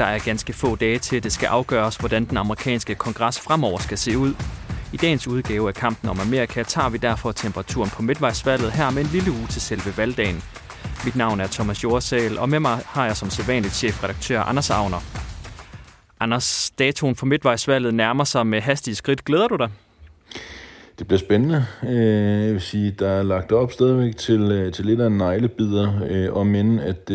Der er ganske få dage til, at det skal afgøres, hvordan den amerikanske kongres fremover skal se ud. I dagens udgave af Kampen om Amerika tager vi derfor temperaturen på midtvejsvalget her med en lille uge til selve valgdagen. Mit navn er Thomas Jorsal, og med mig har jeg som sædvanligt chefredaktør Anders Agner. Anders, datoen for midtvejsvalget nærmer sig med hastige skridt. Glæder du dig? Det bliver spændende. Øh, jeg vil sige, der er lagt op stadigvæk til, øh, til lidt af en neglebider, øh, om end at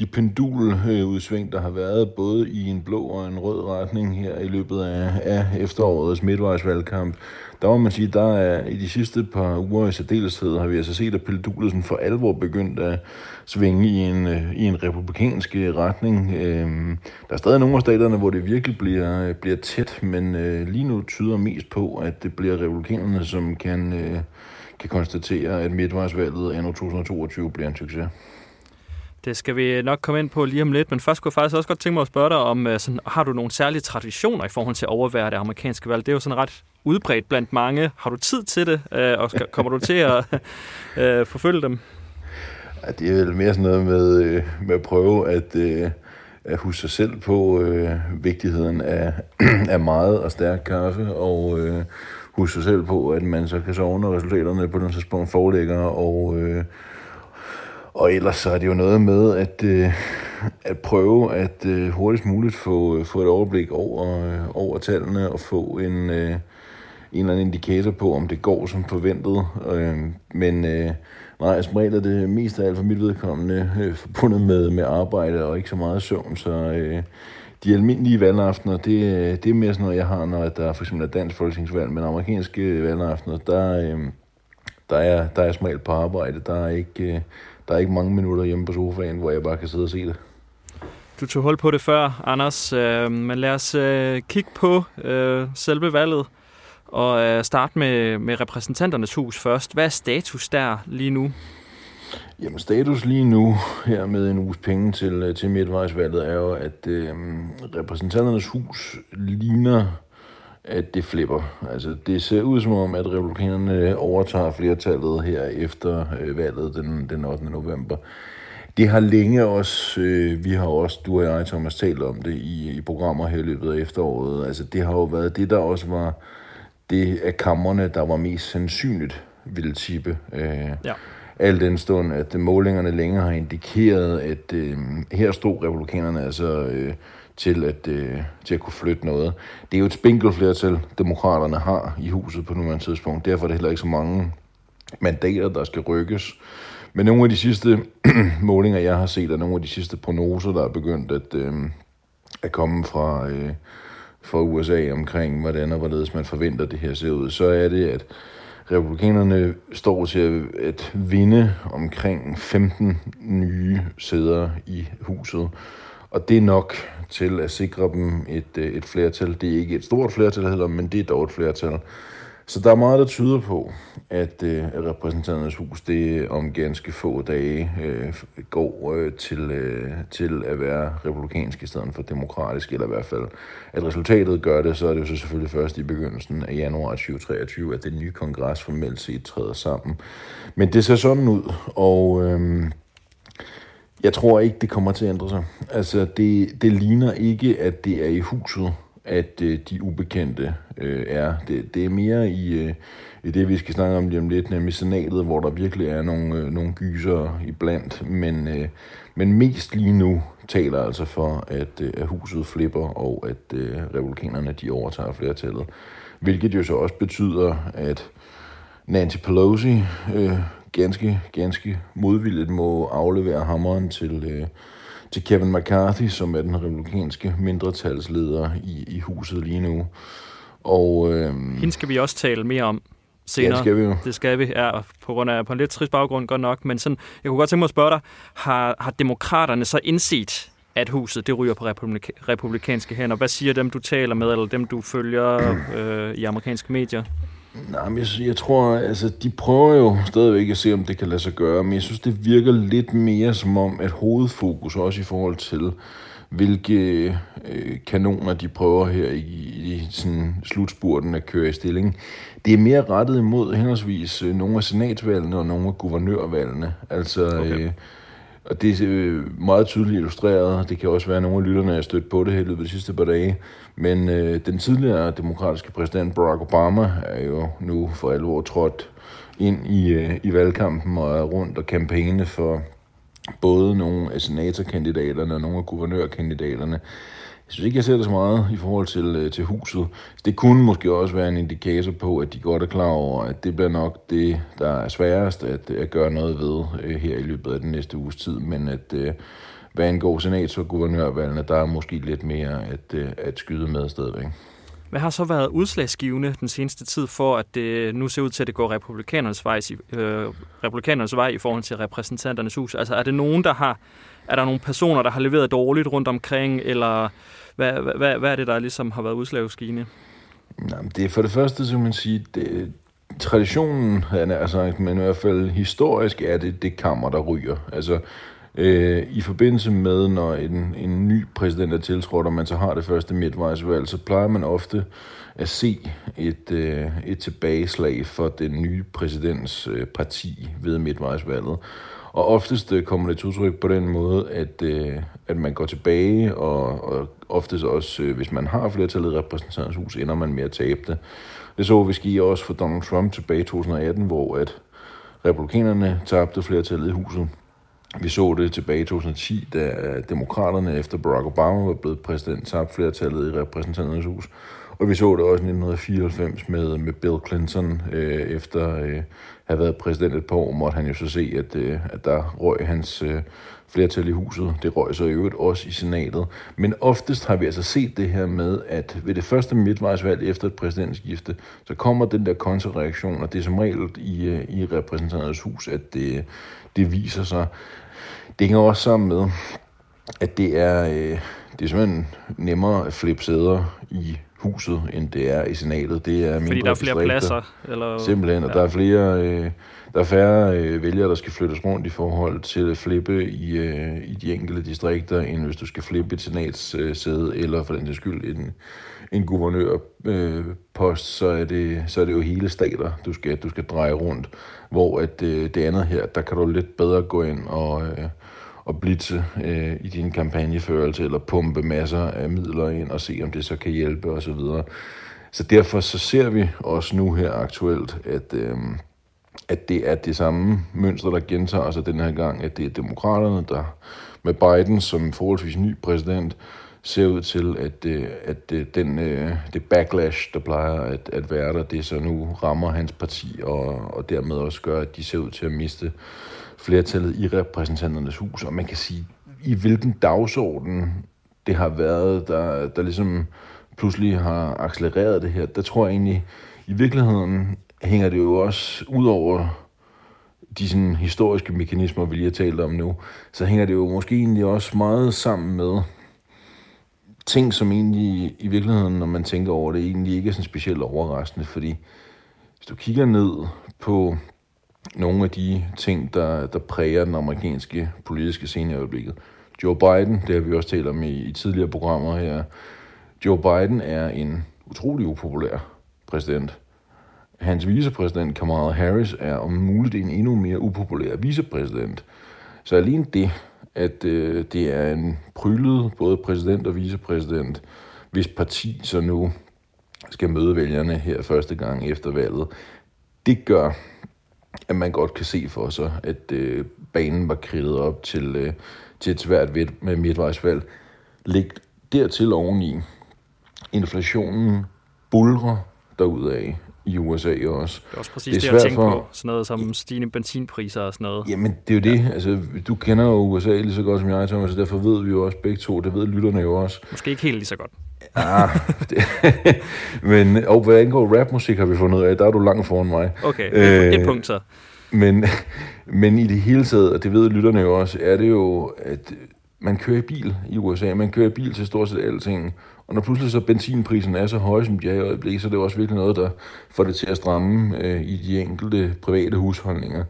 de penduludsving, der har været både i en blå og en rød retning her i løbet af, af efterårets midtvejsvalgkamp, der må man sige, der er i de sidste par uger i særdeleshed, har vi altså set, at pendulet sådan for alvor begyndt at svinge i en, i en republikansk øh, retning. Øhm, der er stadig nogle af staterne, hvor det virkelig bliver, øh, bliver tæt, men øh, lige nu tyder mest på, at det bliver republikanerne, som kan, øh, kan konstatere, at midtvejsvalget anno 2022 bliver en succes. Det skal vi nok komme ind på lige om lidt, men først kunne jeg faktisk også godt tænke mig at spørge dig om, øh, sådan, har du nogle særlige traditioner i forhold til at overvære det amerikanske valg? Det er jo sådan ret udbredt blandt mange. Har du tid til det, øh, og kommer du til at øh, forfølge dem? Ja, det er vel mere sådan noget med, øh, med at prøve at, at huske sig selv på øh, vigtigheden af, af meget og stærk kaffe, og øh, huske sig selv på, at man så kan sove, når resultaterne på den tidspunkt foreligger, og øh, og ellers så er det jo noget med at, øh, at prøve at øh, hurtigst muligt få, få et overblik over, øh, over tallene og få en, øh, en eller anden indikator på, om det går som forventet. Øh, men øh, nej, som regel er det mest af alt for mit vedkommende øh, forbundet med, med arbejde og ikke så meget søvn, så øh, de almindelige valgaftener, det, det er mere sådan noget, jeg har, når der for eksempel er dansk folketingsvalg, men amerikanske valgaftener, der, øh, der, er, der er som på arbejde, der er ikke... Øh, der er ikke mange minutter hjemme på sofaen, hvor jeg bare kan sidde og se det. Du tog hold på det før, Anders, øh, men lad os øh, kigge på øh, selve valget og øh, starte med, med repræsentanternes hus først. Hvad er status der lige nu? Jamen status lige nu, her med en uges penge til, øh, til midtvejsvalget, er jo, at øh, repræsentanternes hus ligner at det flipper. Altså, det ser ud som om, at republikanerne overtager flertallet her efter øh, valget den, den 8. november. Det har længe også, øh, vi har også, du og jeg, Thomas, talt om det i, i programmer her i løbet af efteråret. Altså, det har jo været det, der også var det af kammerne, der var mest sandsynligt ville tippe. Øh, ja. Al den stund, at målingerne længere har indikeret, at øh, her stod republikanerne altså... Øh, til at, øh, til at kunne flytte noget. Det er jo et spinkelflertal, demokraterne har i huset på nuværende tidspunkt. Derfor er det heller ikke så mange mandater, der skal rykkes. Men nogle af de sidste målinger, jeg har set, og nogle af de sidste prognoser, der er begyndt at, øh, at komme fra, øh, fra USA omkring, hvordan og hvorledes man forventer, det her ser ud, så er det, at republikanerne står til at vinde omkring 15 nye sæder i huset. Og det er nok til at sikre dem et, øh, et flertal. Det er ikke et stort flertal heller, men det er dog et flertal. Så der er meget, der tyder på, at øh, repræsentanternes hus det om ganske få dage øh, går øh, til, øh, til at være republikansk i stedet for demokratisk, eller i hvert fald at resultatet gør det, så er det jo så selvfølgelig først i begyndelsen af januar 2023, at det nye kongres formelt set træder sammen. Men det ser sådan ud, og øh, jeg tror ikke, det kommer til at ændre sig. Altså, det, det ligner ikke, at det er i huset, at øh, de ubekendte øh, er. Det, det er mere i, øh, i det, vi skal snakke om lige om lidt, nemlig senatet, hvor der virkelig er nogle, øh, nogle gyser iblandt. Men, øh, men mest lige nu taler altså for, at, øh, at huset flipper, og at øh, republikanerne de overtager flertallet. Hvilket jo så også betyder, at Nancy Pelosi øh, ganske, ganske modvilligt må aflevere hammeren til, øh, til Kevin McCarthy, som er den republikanske mindretalsleder i, i huset lige nu. Og, øh, Hende skal vi også tale mere om senere. Ja, det skal vi jo. Det skal vi, ja, på grund af på en lidt trist baggrund godt nok. Men sådan, jeg kunne godt tænke mig at spørge dig, har, har demokraterne så indset, at huset det ryger på republika- republikanske hænder? Hvad siger dem, du taler med, eller dem, du følger øh, i amerikanske medier? Nej, men jeg, jeg tror, altså, de prøver jo stadigvæk at se, om det kan lade sig gøre, men jeg synes, det virker lidt mere som om, at hovedfokus også i forhold til, hvilke øh, kanoner de prøver her i, i sådan slutspurten at køre i stilling. Det er mere rettet imod henholdsvis øh, nogle af senatsvalgene og nogle af guvernørvalgene. Altså, okay. øh, og det er meget tydeligt illustreret. Det kan også være, at nogle af lytterne er stødt på det her i løbet af de sidste par dage. Men øh, den tidligere demokratiske præsident Barack Obama er jo nu for alvor trådt ind i, øh, i valgkampen og er rundt og kampagne for både nogle af senatorkandidaterne og nogle af guvernørkandidaterne. Jeg synes ikke, jeg ser det så meget i forhold til, øh, til huset. Det kunne måske også være en indikator på, at de godt er klar over, at det bliver nok det, der er sværest at, at gøre noget ved øh, her i løbet af den næste uges tid, men at øh, hvad angår senats- og guvernørvalgene, der er måske lidt mere at, øh, at skyde med stadigvæk. Hvad har så været udslagsgivende den seneste tid for, at det nu ser ud til, at det går republikanernes vej, øh, republikanernes vej i forhold til repræsentanternes hus? Altså er det nogen, der har, er der nogle personer, der har leveret dårligt rundt omkring, eller hvad, hvad, hvad er det, der ligesom har været udslagsgivende? Nej, det er for det første, så man sige, det, traditionen, altså, men i hvert fald historisk er det det kammer, der ryger. Altså, øh, i forbindelse med, når en, en ny præsident er tiltrådt, og man så har det første midtvejsvalg, så plejer man ofte at se et, øh, et tilbageslag for den nye præsidents øh, parti ved midtvejsvalget. Og oftest øh, kommer det til udtryk på den måde, at, øh, at man går tilbage, og, og oftest også, øh, hvis man har flertallet i repræsentanternes hus, ender man med at tabe det. Det så vi ske også for Donald Trump tilbage i 2018, hvor at republikanerne tabte flertallet i huset. Vi så det tilbage i 2010, da øh, demokraterne efter Barack Obama var blevet præsident, tabte flertallet i repræsentanternes hus. Og vi så det også i 1994 med, med Bill Clinton, øh, efter øh, at have været præsident et par år, måtte han jo så se, at, øh, at der røg hans øh, flertal i huset. Det røg så i øvrigt også i senatet. Men oftest har vi altså set det her med, at ved det første midtvejsvalg efter et præsidentskifte, så kommer den der kontrareaktion, og det er som regel i, øh, i repræsentanternes hus, at det, det viser sig. Det hænger også sammen med, at det er, øh, det er simpelthen nemmere at flippe sæder i huset, end det er i senatet. Det er Fordi der er flere pladser? Eller? Simpelthen, og ja. der er flere... Øh, der er færre øh, vælgere, der skal flyttes rundt i forhold til at flippe i, øh, i de enkelte distrikter, end hvis du skal flippe et senatssæde, øh, eller for den skyld en, en guvernørpost, øh, så, er det, så er det jo hele stater, du skal, du skal dreje rundt. Hvor at øh, det andet her, der kan du lidt bedre gå ind og, øh, at blitse øh, i din kampagneførelse, eller pumpe masser af midler ind og se, om det så kan hjælpe osv. Så, så derfor så ser vi også nu her aktuelt, at, øh, at det er det samme mønster, der gentager sig den her gang, at det er demokraterne, der med Biden som forholdsvis ny præsident, ser ud til, at, øh, at øh, den, øh, det backlash, der plejer at, at være der, det så nu rammer hans parti, og, og dermed også gør, at de ser ud til at miste flertallet i repræsentanternes hus. Og man kan sige, i hvilken dagsorden det har været, der, der ligesom pludselig har accelereret det her, der tror jeg egentlig, i virkeligheden hænger det jo også ud over de sådan, historiske mekanismer, vi lige har talt om nu, så hænger det jo måske egentlig også meget sammen med ting, som egentlig i virkeligheden, når man tænker over det, egentlig ikke er sådan specielt overraskende, fordi hvis du kigger ned på nogle af de ting, der, der præger den amerikanske politiske scene i øjeblikket. Joe Biden, det har vi også talt om i, i tidligere programmer her. Joe Biden er en utrolig upopulær præsident. Hans vicepræsident Kamala Harris er om muligt en endnu mere upopulær vicepræsident. Så alene det, at øh, det er en prylet både præsident og vicepræsident, hvis parti så nu skal møde vælgerne her første gang efter valget, det gør, at man godt kan se for sig, at øh, banen var kridtet op til, øh, til et svært ved med midtvejsvalg. Læg dertil oveni, inflationen bulrer derudaf i USA også. Det er også præcis det, er det jeg tænker for... på. Sådan noget som stigende benzinpriser og sådan noget. Jamen, det er jo det. Altså, du kender jo USA lige så godt som jeg, Thomas, så derfor ved vi jo også begge to. Det ved lytterne jo også. Måske ikke helt lige så godt. ah, det, men og hvad angår rapmusik, har vi fundet ud af, der er du langt foran mig. Okay, et, et punkt så. Men, men i det hele taget, og det ved lytterne jo også, er det jo, at man kører i bil i USA. Man kører i bil til stort set alting. Og når pludselig så benzinprisen er så høj, som de er i øjeblikket, så er det også virkelig noget, der får det til at stramme øh, i de enkelte private husholdninger.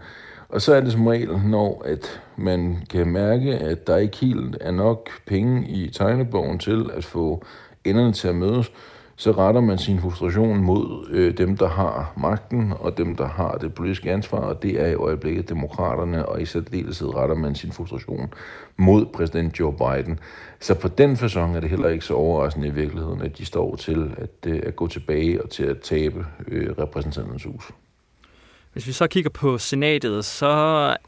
Og så er det som regel, når at man kan mærke, at der ikke helt er nok penge i tegnebogen til at få enderne til at mødes, så retter man sin frustration mod øh, dem, der har magten, og dem, der har det politiske ansvar, og det er i øjeblikket demokraterne, og i særdeleshed retter man sin frustration mod præsident Joe Biden. Så på den fasong er det heller ikke så overraskende i virkeligheden, at de står til at, øh, at gå tilbage og til at tabe øh, repræsentanternes hus. Hvis vi så kigger på senatet, så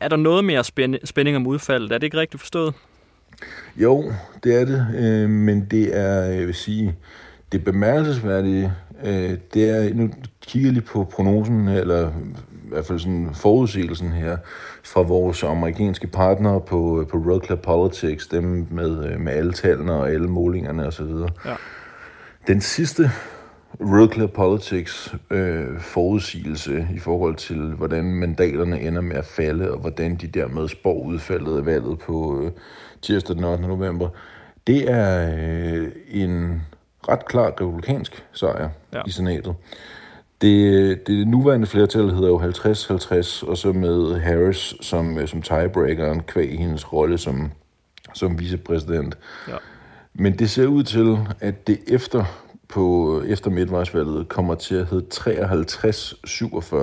er der noget mere spænding om udfaldet. Er det ikke rigtigt forstået? Jo, det er det, øh, men det er, jeg vil sige, det bemærkelsesværdige, øh, det er, nu kigger jeg lige på prognosen, eller i hvert fald sådan forudsigelsen her, fra vores amerikanske partnere på, på Road Club Politics, dem med, øh, med alle tallene og alle målingerne osv. Ja. Den sidste Road Club Politics øh, forudsigelse i forhold til, hvordan mandaterne ender med at falde, og hvordan de dermed spår udfaldet af valget på øh, tirsdag den 8. november, det er øh, en ret klar republikansk sejr ja. i senatet. Det, det nuværende flertal hedder jo 50-50, og så med Harris som, øh, som tiebreakeren kvæg hendes rolle som, som vicepræsident. Ja. Men det ser ud til, at det efter på efter midtvejsvalget kommer til at hedde 53-47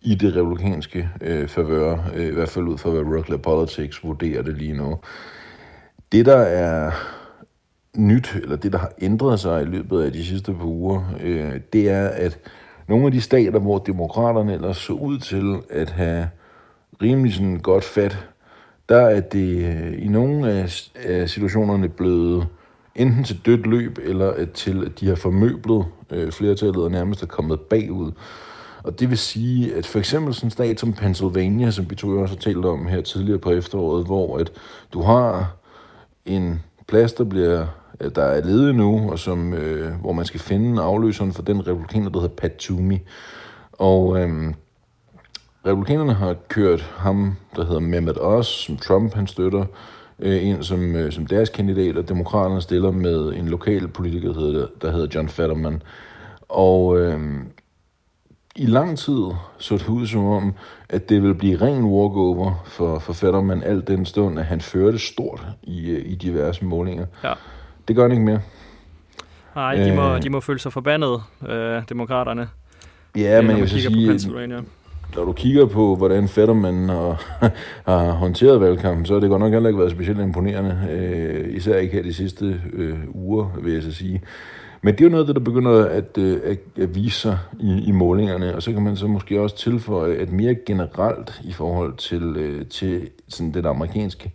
i det republikanske øh, favør, øh, i hvert fald ud fra hvad Rockler Politics vurderer det lige nu. Det, der er nyt, eller det, der har ændret sig i løbet af de sidste par uger, øh, det er, at nogle af de stater, hvor demokraterne ellers så ud til at have rimelig sådan godt fat, der er det øh, i nogle af, af situationerne blevet enten til dødt løb, eller til at de har formøblet øh, flertallet og nærmest er kommet bagud. Og det vil sige, at for eksempel sådan en stat som Pennsylvania, som vi to også har talt om her tidligere på efteråret, hvor at du har en plads, der bliver Øh, der er ledig nu, og som, øh, hvor man skal finde afløseren for den republikaner, der hedder Pat Toomey. Og øh, republikanerne har kørt ham, der hedder Mehmet Oz, som Trump han støtter, øh, ind som, øh, som deres kandidat, og demokraterne stiller med en lokal politiker, der hedder, der hedder John Fetterman. Og øh, i lang tid så det ud som om, at det vil blive ren walkover for, for Fetterman alt den stund, at han førte stort i, øh, i diverse målinger. Ja. Det gør han ikke mere. Nej, de må, øh, de må føle sig forbandet, øh, demokraterne. Ja, men jeg vil sige, når du kigger på, hvordan Fetterman har, har håndteret valgkampen, så har det godt nok heller ikke været specielt imponerende. Øh, især ikke her de sidste øh, uger, vil jeg så sige. Men det er jo noget, der begynder at, øh, at, at vise sig i, i målingerne, og så kan man så måske også tilføje, at mere generelt i forhold til, øh, til sådan den amerikanske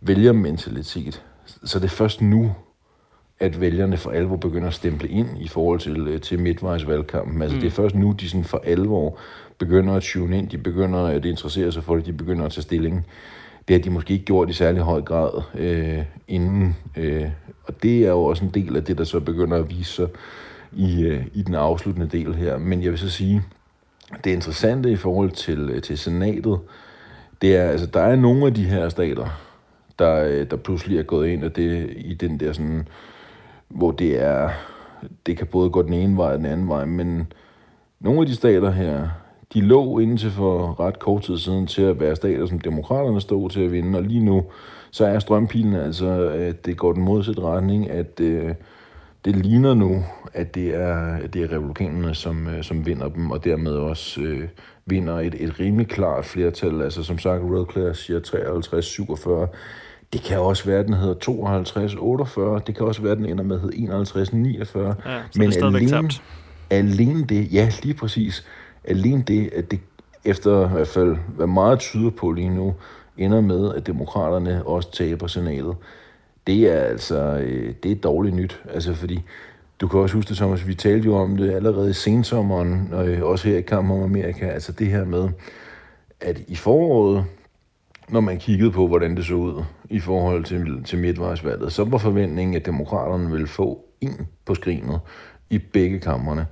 vælgermentalitet, så det er først nu, at vælgerne for alvor begynder at stemple ind i forhold til, øh, til midtvejsvalgkampen. Altså mm. det er først nu, de sådan for alvor begynder at tune ind, de begynder at interessere sig for det, de begynder at tage stilling. Det har de måske ikke gjort i særlig høj grad øh, inden. Øh, og det er jo også en del af det, der så begynder at vise sig i, øh, i den afsluttende del her. Men jeg vil så sige, det interessante i forhold til, øh, til senatet, det er, altså, der er nogle af de her stater, der, øh, der pludselig er gået ind og det, i den der sådan, hvor det er, det kan både gå den ene vej og den anden vej, men nogle af de stater her, de lå indtil for ret kort tid siden til at være stater, som demokraterne stod til at vinde, og lige nu, så er strømpilen altså, at det går den modsatte retning, at øh, det ligner nu, at det er, at det er republikanerne, som, øh, som vinder dem, og dermed også øh, vinder et, et rimelig klart flertal. Altså som sagt, Clare siger 53-47. Det kan også være, at den hedder 52-48. Det kan også være, at den ender med hedde 51-49. Ja, Men alene, alene det, ja, lige præcis alene det, at det efter i hvert fald, hvad meget tyder på lige nu, ender med, at demokraterne også taber senatet. Det er altså, øh, det er dårligt nyt. Altså fordi, du kan også huske det, Thomas, vi talte jo om det allerede i sensommeren, og øh, også her i Kamp om Amerika, altså det her med, at i foråret, når man kiggede på, hvordan det så ud i forhold til, til midtvejsvalget, så var forventningen, at demokraterne ville få en på skrinet i begge kammerne.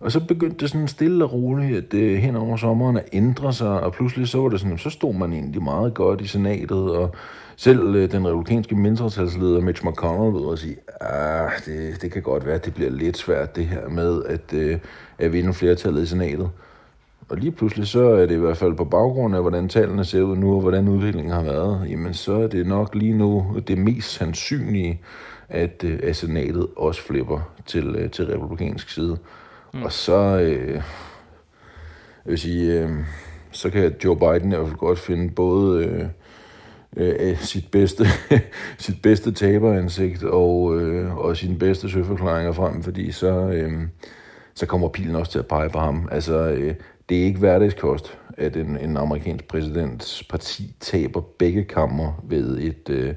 Og så begyndte det sådan stille og roligt at det hen over sommeren at ændre sig, og pludselig så var det sådan, så stod man egentlig meget godt i senatet, og selv øh, den republikanske mindretalsleder Mitch McConnell ved at sige, ah, det, det kan godt være, at det bliver lidt svært det her med at, øh, at vinde flertallet i senatet. Og lige pludselig så er det i hvert fald på baggrund af, hvordan tallene ser ud nu, og hvordan udviklingen har været, jamen så er det nok lige nu det mest sandsynlige, at, øh, at senatet også flipper til, øh, til republikansk side. Mm. Og så, øh, jeg vil sige, øh, så kan Joe Biden i hvert fald godt finde både øh, øh, sit bedste, sit bedste taberansigt og, øh, og sine bedste søforklaringer frem, fordi så, øh, så kommer pilen også til at pege på ham. Altså, øh, det er ikke hverdagskost, at en, en amerikansk præsidents parti taber begge kammer ved et, øh,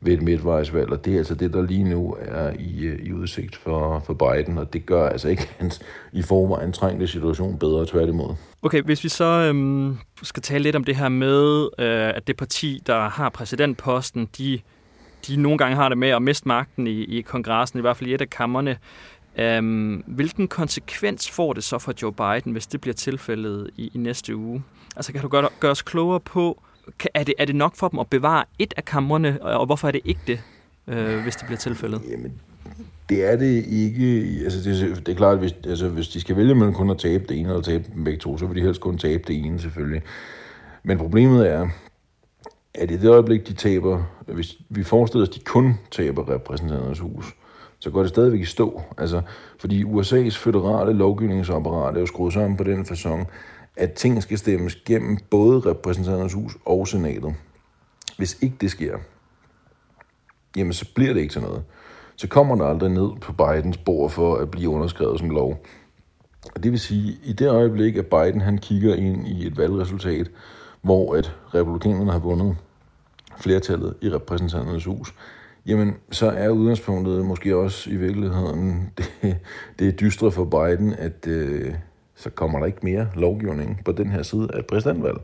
ved et midtvejsvalg, og det er altså det, der lige nu er i, øh, i udsigt for, for Biden, og det gør altså ikke hans i forvejen trængte situation bedre, tværtimod. Okay, hvis vi så øhm, skal tale lidt om det her med, øh, at det parti, der har præsidentposten, de, de nogle gange har det med at miste magten i, i kongressen, i hvert fald i et af kammerne. Øhm, hvilken konsekvens får det så for Joe Biden, hvis det bliver tilfældet i, i næste uge? Altså kan du gøre, gøre os klogere på, er det, er det nok for dem at bevare et af kammerne, og hvorfor er det ikke det, øh, hvis det bliver tilfældet? Jamen, det er det ikke. Altså, det, det er klart, at hvis, altså, hvis de skal vælge mellem kun at tabe det ene eller tabe dem begge to, så vil de helst kun tabe det ene selvfølgelig. Men problemet er, at i det øjeblik, de taber, hvis vi forestiller os, at de kun taber repræsentanternes hus, så går det stadigvæk i stå. Altså, fordi USA's føderale lovgivningsapparat er jo skruet sammen på den façon, at ting skal stemmes gennem både repræsentanternes hus og senatet. Hvis ikke det sker, jamen så bliver det ikke til noget. Så kommer der aldrig ned på Bidens bord for at blive underskrevet som lov. Og det vil sige, i det øjeblik, at Biden han kigger ind i et valgresultat, hvor at republikanerne har vundet flertallet i repræsentanternes hus, jamen så er udgangspunktet måske også i virkeligheden det, det er dystre for Biden, at, øh, så kommer der ikke mere lovgivning på den her side af præsidentvalget.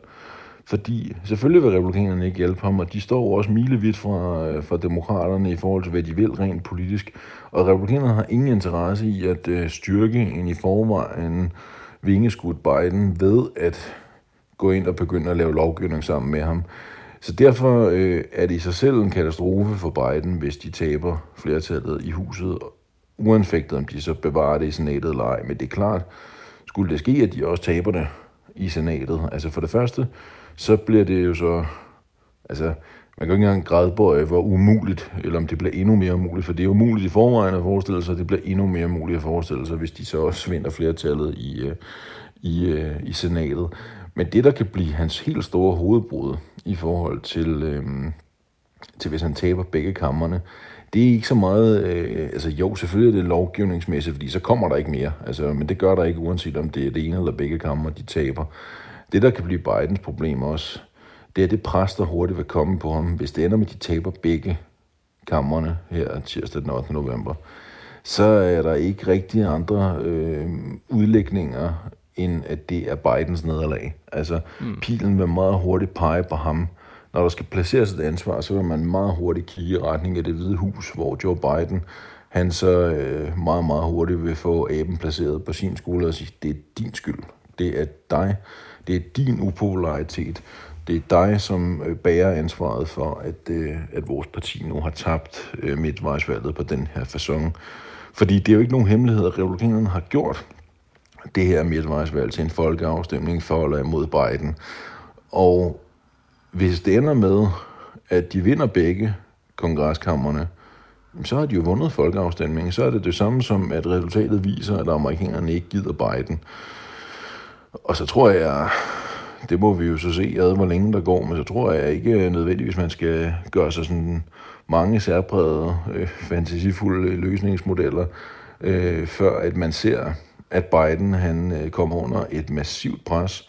Fordi selvfølgelig vil republikanerne ikke hjælpe ham, og de står også milevidt fra, øh, fra demokraterne i forhold til, hvad de vil rent politisk. Og republikanerne har ingen interesse i at øh, styrke en i forvejen vingeskudt Biden ved at gå ind og begynde at lave lovgivning sammen med ham. Så derfor øh, er det i sig selv en katastrofe for Biden, hvis de taber flertallet i huset, uanfægtet om de så bevarer det i senatet eller ej. Men det er klart, skulle det ske, at de også taber det i senatet. Altså for det første, så bliver det jo så, altså man kan jo ikke engang grædbøje, hvor umuligt, eller om det bliver endnu mere umuligt, for det er umuligt i forvejen at forestille sig, det bliver endnu mere muligt at forestille sig, hvis de så også vinder flertallet i, øh, i, i, i senatet. Men det, der kan blive hans helt store hovedbrud i forhold til, øh, til hvis han taber begge kammerne, det er ikke så meget, øh, altså jo, selvfølgelig er det lovgivningsmæssigt, fordi så kommer der ikke mere, altså, men det gør der ikke, uanset om det er det ene eller begge kammer, de taber. Det, der kan blive Bidens problem også, det er det pres, der hurtigt vil komme på ham, hvis det ender med, at de taber begge kammerne her tirsdag den 8. november, så er der ikke rigtig andre øh, udlægninger, end at det er Bidens nederlag. Altså, mm. pilen vil meget hurtigt pege på ham, når der skal placeres et ansvar, så vil man meget hurtigt kigge i retning af det hvide hus, hvor Joe Biden, han så øh, meget, meget hurtigt vil få aben placeret på sin skole og sige, det er din skyld. Det er dig. Det er din upopularitet. Det er dig, som øh, bærer ansvaret for, at, øh, at vores parti nu har tabt øh, midtvejsvalget på den her façon. Fordi det er jo ikke nogen hemmelighed, at republikanerne har gjort det her midtvejsvalg til en folkeafstemning for eller imod Biden. Og hvis det ender med, at de vinder begge kongreskammerne, så har de jo vundet folkeafstemningen. Så er det det samme som, at resultatet viser, at amerikanerne ikke gider Biden. Og så tror jeg, det må vi jo så se, ad, hvor længe der går, men så tror jeg ikke nødvendigvis, man skal gøre sig sådan mange særprægede, øh, fantasifulde løsningsmodeller, øh, før at man ser, at Biden han øh, kommer under et massivt pres,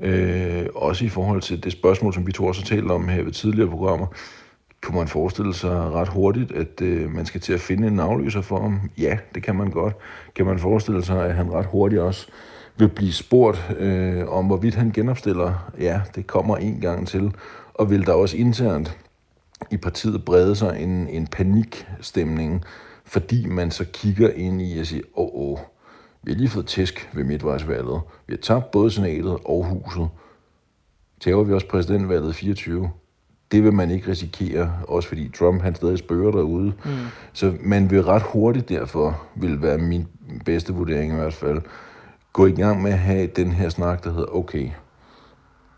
Øh, også i forhold til det spørgsmål, som vi to også har talt om her ved tidligere programmer, kunne man forestille sig ret hurtigt, at øh, man skal til at finde en afløser for ham? Ja, det kan man godt. Kan man forestille sig, at han ret hurtigt også vil blive spurgt øh, om, hvorvidt han genopstiller? Ja, det kommer en gang til. Og vil der også internt i partiet brede sig en, en panikstemning, fordi man så kigger ind i og siger, åh, oh, oh, vi har lige fået tæsk ved midtvejsvalget. Vi har tabt både senatet og huset. Tager vi også præsidentvalget 24. Det vil man ikke risikere, også fordi Trump han stadig spørger derude. Mm. Så man vil ret hurtigt derfor, vil være min bedste vurdering i hvert fald, gå i gang med at have den her snak, der hedder, okay,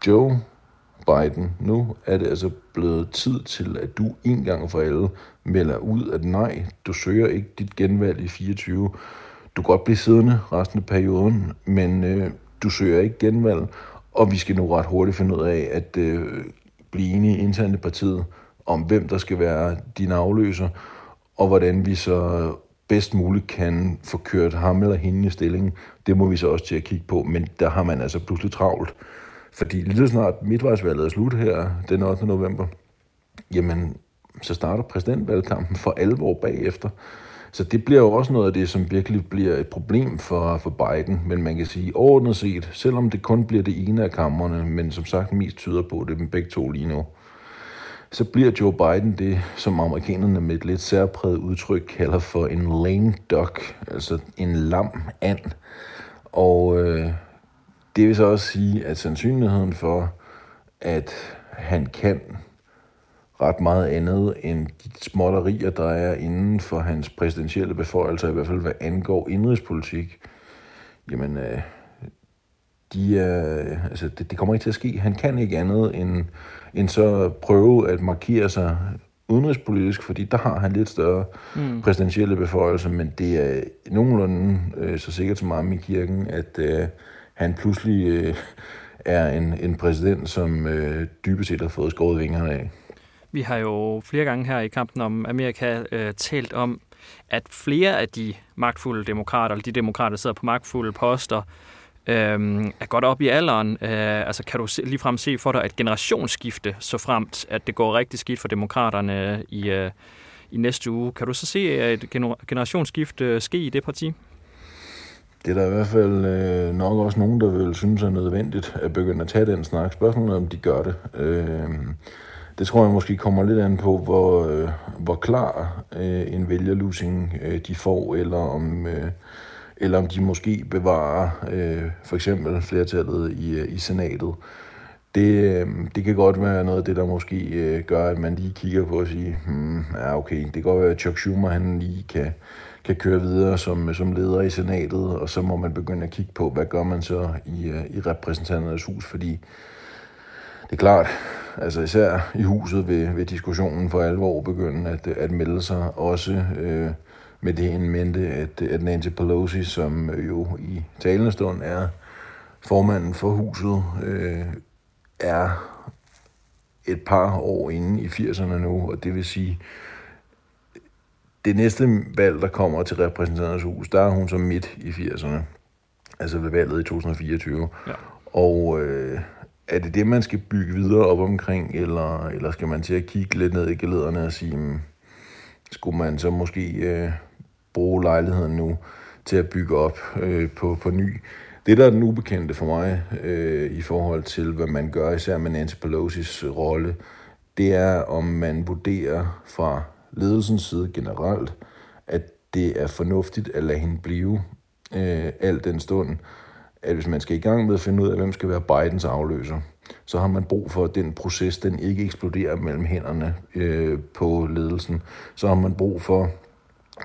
Joe Biden, nu er det altså blevet tid til, at du en gang for alle melder ud, at nej, du søger ikke dit genvalg i 24. Du kan godt blive siddende resten af perioden, men øh, du søger ikke genvalg, og vi skal nu ret hurtigt finde ud af at øh, blive enige internt i partiet om, hvem der skal være din afløser, og hvordan vi så bedst muligt kan få kørt ham eller hende i stillingen. Det må vi så også til at kigge på, men der har man altså pludselig travlt. Fordi lige snart midtvejsvalget er slut her den 8. november, jamen, så starter præsidentvalgkampen for alvor bagefter. Så det bliver jo også noget af det, som virkelig bliver et problem for, for Biden. Men man kan sige overordnet set, selvom det kun bliver det ene af kammerne, men som sagt mest tyder på det med begge to lige nu, så bliver Joe Biden det, som amerikanerne med et lidt særpræget udtryk kalder for en lame duck, altså en lam and. Og øh, det vil så også sige, at sandsynligheden for, at han kan ret meget andet end de småtterier, der er inden for hans præsidentielle beføjelser, i hvert fald hvad angår indrigspolitik, jamen, øh, de er, altså, det, det kommer ikke til at ske. Han kan ikke andet end, end så prøve at markere sig udenrigspolitisk, fordi der har han lidt større mm. præsidentielle beføjelser, men det er nogenlunde øh, så sikkert som ham i kirken, at øh, han pludselig øh, er en, en præsident, som øh, dybest set har fået skåret vingerne af. Vi har jo flere gange her i kampen om Amerika øh, talt om, at flere af de magtfulde demokrater, eller de demokrater, der sidder på magtfulde poster, øh, er godt op i alderen. Øh, altså kan du se, ligefrem se for dig et generationsskifte, så fremt, at det går rigtig skidt for demokraterne øh, i, øh, i næste uge. Kan du så se øh, et generationsskifte øh, ske i det parti? Det er der i hvert fald øh, nok også nogen, der vil synes er nødvendigt at begynde at tage den snak. Spørgsmålet er, om de gør det. Øh, det tror jeg måske kommer lidt an på, hvor, øh, hvor klar øh, en vælgerlusing øh, de får, eller om, øh, eller om de måske bevarer øh, for eksempel flertallet i, øh, i senatet. Det, øh, det kan godt være noget af det, der måske øh, gør, at man lige kigger på og siger, hmm, ja okay, det kan godt være, at Chuck Schumer han lige kan, kan køre videre som, øh, som leder i senatet, og så må man begynde at kigge på, hvad gør man så i, i repræsentanternes hus, fordi det er klart, altså især i huset vil, vil diskussionen for alvor begynde at, at melde sig, også øh, med det en mente, at, at Nancy Pelosi, som jo i talende stund er formanden for huset, øh, er et par år inde i 80'erne nu, og det vil sige, det næste valg, der kommer til repræsentanternes hus, der er hun så midt i 80'erne, altså ved valget i 2024. Ja. Og øh, er det det, man skal bygge videre op omkring, eller, eller skal man til at kigge lidt ned i gelederne og sige, hmm, skulle man så måske øh, bruge lejligheden nu til at bygge op øh, på, på ny? Det, der er den ubekendte for mig øh, i forhold til, hvad man gør, især med Nancy Pelosi's rolle, det er, om man vurderer fra ledelsens side generelt, at det er fornuftigt at lade hende blive øh, al den stund, at hvis man skal i gang med at finde ud af, hvem skal være Bidens afløser, så har man brug for, at den proces den ikke eksploderer mellem hænderne øh, på ledelsen. Så har man brug for,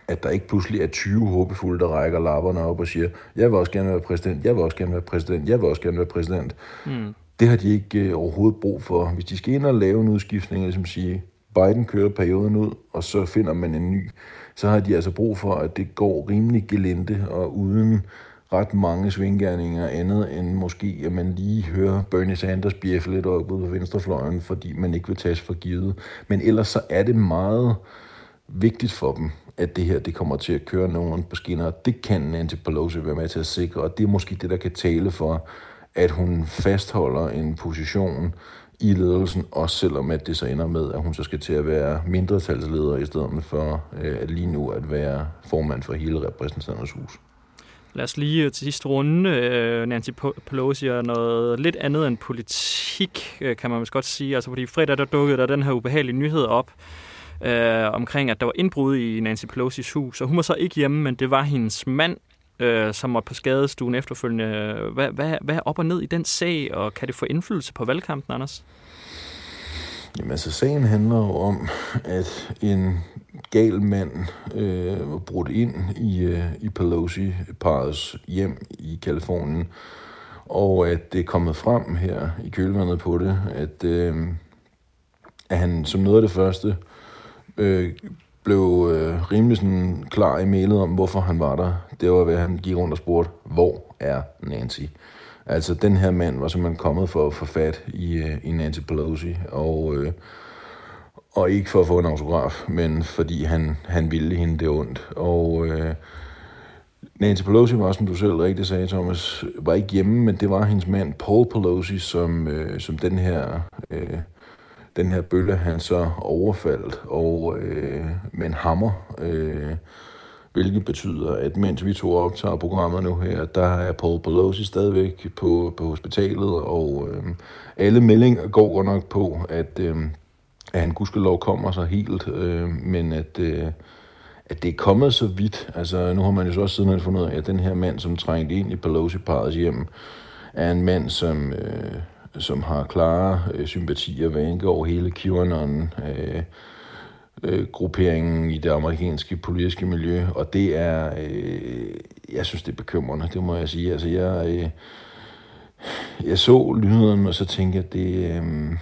at der ikke pludselig er 20 håbefulde, der rækker lapperne op og siger, jeg vil også gerne være præsident, jeg vil også gerne være præsident, jeg vil også gerne være præsident. Mm. Det har de ikke øh, overhovedet brug for. Hvis de skal ind og lave en udskiftning, ligesom sige, Biden kører perioden ud, og så finder man en ny, så har de altså brug for, at det går rimelig gelente og uden ret mange svinggærninger andet end måske, at man lige hører Bernie Sanders bjeffe lidt op på venstrefløjen, fordi man ikke vil tages for givet. Men ellers så er det meget vigtigt for dem, at det her det kommer til at køre nogen på skinner. Det kan Nancy Pelosi være med til at sikre, og det er måske det, der kan tale for, at hun fastholder en position i ledelsen, også selvom at det så ender med, at hun så skal til at være mindretalsleder i stedet for øh, lige nu at være formand for hele repræsentanternes hus. Lad os lige øh, til sidste runde. Øh, Nancy Pelosi er noget lidt andet end politik, øh, kan man måske godt sige. Altså, fordi fredag der dukkede der den her ubehagelige nyhed op øh, omkring, at der var indbrud i Nancy Pelosi's hus. Og hun var så ikke hjemme, men det var hendes mand, øh, som var på skadestuen efterfølgende. Hvad, hvad, hvad er op og ned i den sag, og kan det få indflydelse på valgkampen, Anders? Jamen altså, sagen handler jo om, at en gal mand øh, brudt ind i, øh, i Pelosi-parets hjem i Kalifornien, og at det er kommet frem her i kølvandet på det, at, øh, at han som noget af det første øh, blev øh, rimelig sådan klar i mailet om, hvorfor han var der. Det var, ved, at han gik rundt og spurgte, hvor er Nancy? Altså, den her mand var simpelthen kommet for at få fat i, øh, i Nancy Pelosi, og, øh, og ikke for at få en autograf, men fordi han, han ville hende det ondt. Og øh, Nancy Pelosi var, som du selv rigtig sagde, Thomas, var ikke hjemme, men det var hendes mand Paul Pelosi, som, øh, som den her... Øh, den her bølle, han så overfaldt og øh, med en hammer, øh, hvilket betyder, at mens vi to optager programmet nu her, der er Paul Pelosi stadigvæk på, på hospitalet, og øh, alle meldinger går godt nok på, at, øh, at han gudskelov kommer så helt, øh, men at, øh, at det er kommet så vidt. Altså, nu har man jo så også siden fundet ud af, at den her mand, som trængte ind i Pelosi-parets hjem, er en mand, som... Øh, som har klare øh, sympatier, hvad angår hele QAnon, øh, øh, grupperingen i det amerikanske politiske miljø, og det er, øh, jeg synes, det er bekymrende, det må jeg sige. Altså, jeg, øh, jeg så lyden, og så tænkte jeg, at det, øh,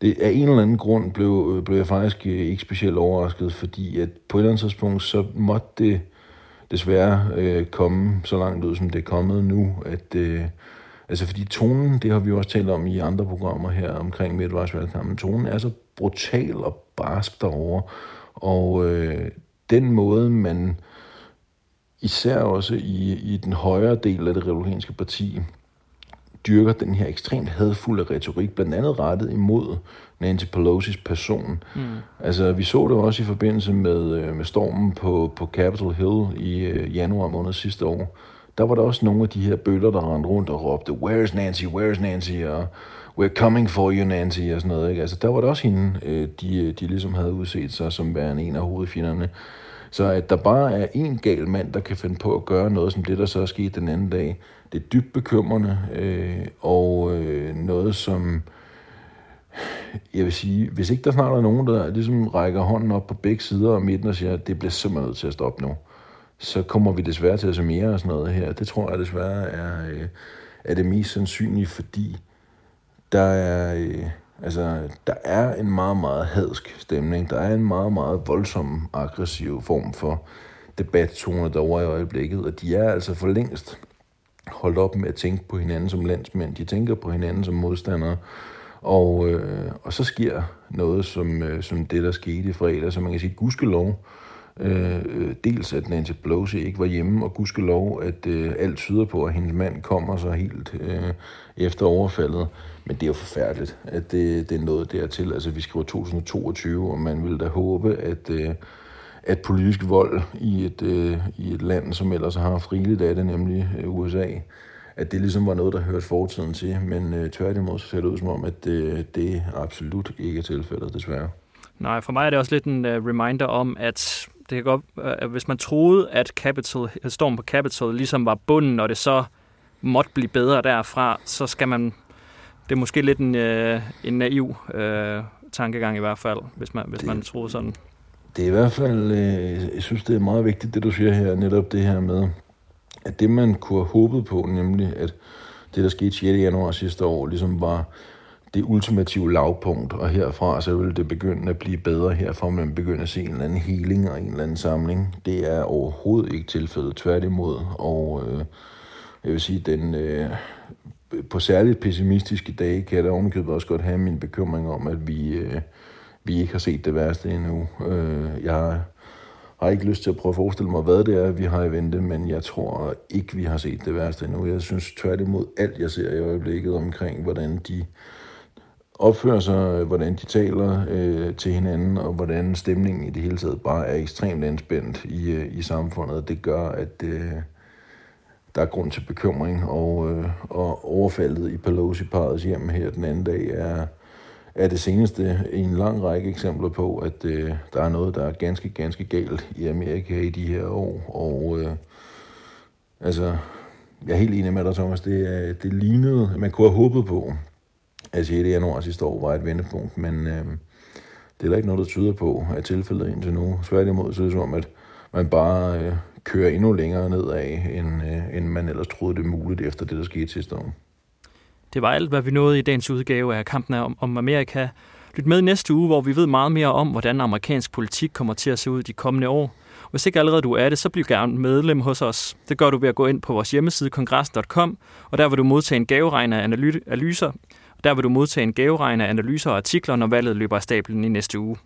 det, af en eller anden grund blev, øh, blev jeg faktisk øh, ikke specielt overrasket, fordi at på et eller andet tidspunkt, så måtte det desværre øh, komme så langt ud, som det er kommet nu, at, øh, Altså fordi tonen, det har vi jo også talt om i andre programmer her omkring midtvejsvalgkampen, tonen er så brutal og barsk derovre, og øh, den måde, man især også i, i den højere del af det republikanske parti, dyrker den her ekstremt hadfulde retorik, blandt andet rettet imod Nancy Pelosi's person. Mm. Altså, vi så det også i forbindelse med, øh, med stormen på, på Capitol Hill i øh, januar måned sidste år, der var der også nogle af de her bøller, der rendte rundt og råbte, Where's Nancy, where's Nancy, og We're coming for you, Nancy, og sådan noget. Ikke? Altså, der var der også hende, øh, de, de ligesom havde udset sig som værende en af hovedfjenderne. Så at der bare er en gal mand, der kan finde på at gøre noget, som det, der så er sket den anden dag, det er dybt bekymrende, øh, og øh, noget, som jeg vil sige, hvis ikke der snart er nogen, der ligesom rækker hånden op på begge sider og midten og siger, at det bliver simpelthen nødt til at stoppe nu så kommer vi desværre til at se mere og sådan noget her. Det tror jeg desværre er, øh, er det mest sandsynlige, fordi der er, øh, altså, der er en meget, meget hadsk stemning. Der er en meget, meget voldsom, aggressiv form for debattone derovre i øjeblikket, og de er altså for længst holdt op med at tænke på hinanden som landsmænd. De tænker på hinanden som modstandere. Og, øh, og så sker noget som, øh, som det, der skete i fredag, så man kan sige, gudskelov, Øh, øh, dels at Nancy Pelosi ikke var hjemme, og gudskelov, at øh, alt tyder på, at hendes mand kommer så helt øh, efter overfaldet. Men det er jo forfærdeligt, at det, det er noget dertil. Altså, vi skriver 2022, og man vil da håbe, at, øh, at politisk vold i et, øh, i et land, som ellers har friligt af det, nemlig øh, USA, at det ligesom var noget, der hørte fortiden til. Men øh, tværtimod så ser det ud som om, at øh, det absolut ikke er tilfældet, desværre. Nej, for mig er det også lidt en uh, reminder om, at det kan godt, uh, hvis man troede, at Capital, storm på Capital ligesom var bunden, og det så måtte blive bedre derfra, så skal man... Det er måske lidt en, uh, en naiv uh, tankegang i hvert fald, hvis man, hvis det, man troede sådan. Det er i hvert fald, uh, jeg synes, det er meget vigtigt, det du siger her, netop det her med, at det man kunne have håbet på, nemlig at det, der skete 6. januar sidste år, ligesom var det ultimative lavpunkt, og herfra så vil det begynde at blive bedre. Herfra man begynder at se en eller anden healing og en eller anden samling. Det er overhovedet ikke tilfældet, tværtimod. Og øh, jeg vil sige, den, øh, på særligt pessimistiske dage kan jeg da ovenikøbet også godt have min bekymring om, at vi, øh, vi ikke har set det værste endnu. Øh, jeg har ikke lyst til at prøve at forestille mig, hvad det er, vi har i vente, men jeg tror ikke, vi har set det værste endnu. Jeg synes tværtimod alt, jeg ser i øjeblikket omkring, hvordan de opfører sig, øh, hvordan de taler øh, til hinanden, og hvordan stemningen i det hele taget bare er ekstremt anspændt i, øh, i samfundet. Det gør, at øh, der er grund til bekymring, og, øh, og overfaldet i Pelosi-parets hjem her den anden dag er, er det seneste i en lang række eksempler på, at øh, der er noget, der er ganske, ganske galt i Amerika i de her år. Og øh, altså, jeg er helt enig med dig, Thomas. Det, det lignede, man kunne have håbet på, af 6. januar sidste år var et vendepunkt, men øh, det er der ikke noget, der tyder på, at tilfældet indtil nu. Tværtimod så er det som at man bare øh, kører endnu længere nedad, end, øh, end man ellers troede det muligt efter det, der skete sidste år. Det var alt, hvad vi nåede i dagens udgave af Kampen om, om Amerika. Lyt med næste uge, hvor vi ved meget mere om, hvordan amerikansk politik kommer til at se ud de kommende år. Hvis ikke allerede du er det, så bliv gerne medlem hos os. Det gør du ved at gå ind på vores hjemmeside kongres.com, og der vil du modtage en gaveregn af analyser. Der vil du modtage en gaveregn af analyser og artikler, når valget løber af stablen i næste uge.